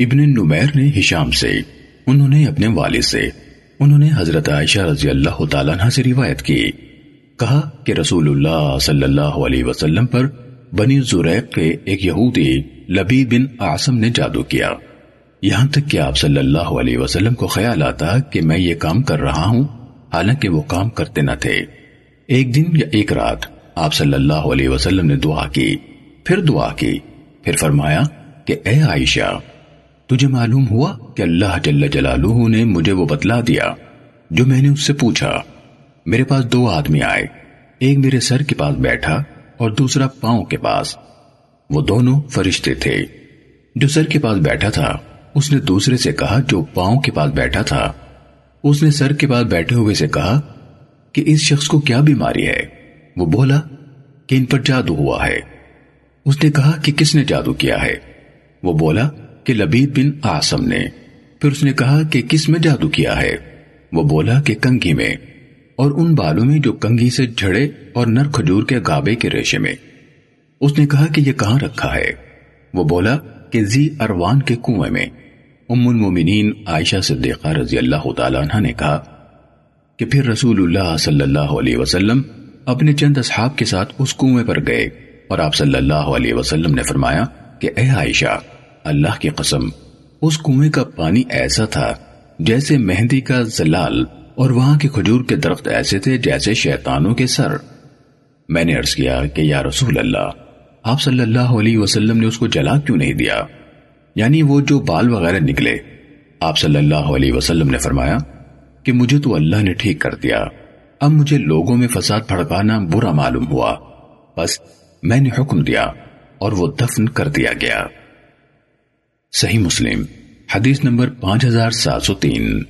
ابن نمیر نے ہشام سے، انہوں نے اپنے والد سے، انہوں نے حضرت عائشہ رضی اللہ تعالیٰ عنہ سے روایت کی۔ کہا کہ رسول اللہ صلی اللہ علیہ وسلم پر بنی زریق کے ایک یہودی لبی بن آسم نے جادو کیا۔ یہاں تک کہ آپ صلی اللہ علیہ وسلم کو خیال آتا کہ میں یہ کام کر رہا ہوں، حالانکہ وہ کام کرتے نہ تھے۔ ایک دن یا ایک رات آپ صلی اللہ علیہ وسلم نے دعا کی، پھر دعا کی، پھر فرمایا کہ اے عائشہ تجھے معلوم ہوا کہ اللہ جل جلالہ نے مجھے وہ بتلا دیا جو میں نے اس سے پوچھا۔ میرے پاس دو آدمی آئے۔ ایک میرے سر کے پاس بیٹھا اور دوسرا پاؤں کے پاس۔ وہ دونوں فرشتے تھے۔ جو سر کے پاس بیٹھا تھا، اس نے دوسرے سے کہا جو پاؤں کے پاس بیٹھا تھا۔ اس نے سر کے پاس بیٹھے ہوئے سے کہا کہ اس شخص کو کیا بیماری ہے؟ وہ بولا کہ ان پر جادو ہوا ہے۔ اس نے کہا کہ کس نے جادو کیا ہے؟ وہ بولا کہ لبید بن آسم نے پھر اس نے کہا کہ کس میں جادو کیا ہے؟ وہ بولا کہ کنگھی میں، اور ان بالوں میں جو کنگھی سے جھڑے اور نر کھجور کے گابے کے ریشے میں۔ اس نے کہا کہ یہ کہاں رکھا ہے؟ وہ بولا کہ زی اروان کے کنویں میں۔ ام المومنین عائشہ صدیقہ رضی اللہ تعالیٰ عنہ نے کہا کہ پھر رسول اللہ صلی اللہ علیہ وسلم اپنے چند اصحاب کے ساتھ اس کنویں پر گئے اور آپ صلی اللہ علیہ وسلم نے فرمایا کہ اے عائشہ اللہ کی قسم، اس کنویں کا پانی ایسا تھا جیسے مہندی کا زلال اور وہاں کے کھجور کے درخت ایسے تھے جیسے شیطانوں کے سر۔ میں نے عرض کیا کہ یا رسول اللہ، آپ صلی اللہ علیہ وسلم نے اس کو جلا کیوں نہیں دیا؟ یعنی وہ جو بال وغیرہ نکلے۔ آپ صلی اللہ علیہ وسلم نے فرمایا کہ مجھے تو اللہ نے ٹھیک کر دیا۔ اب مجھے لوگوں میں فساد پھڑکانا برا معلوم ہوا۔ بس میں نے حکم دیا اور وہ دفن کر دیا گیا۔ صحیح مسلم حدیث نمبر پانچ ہزار سات سو تین۔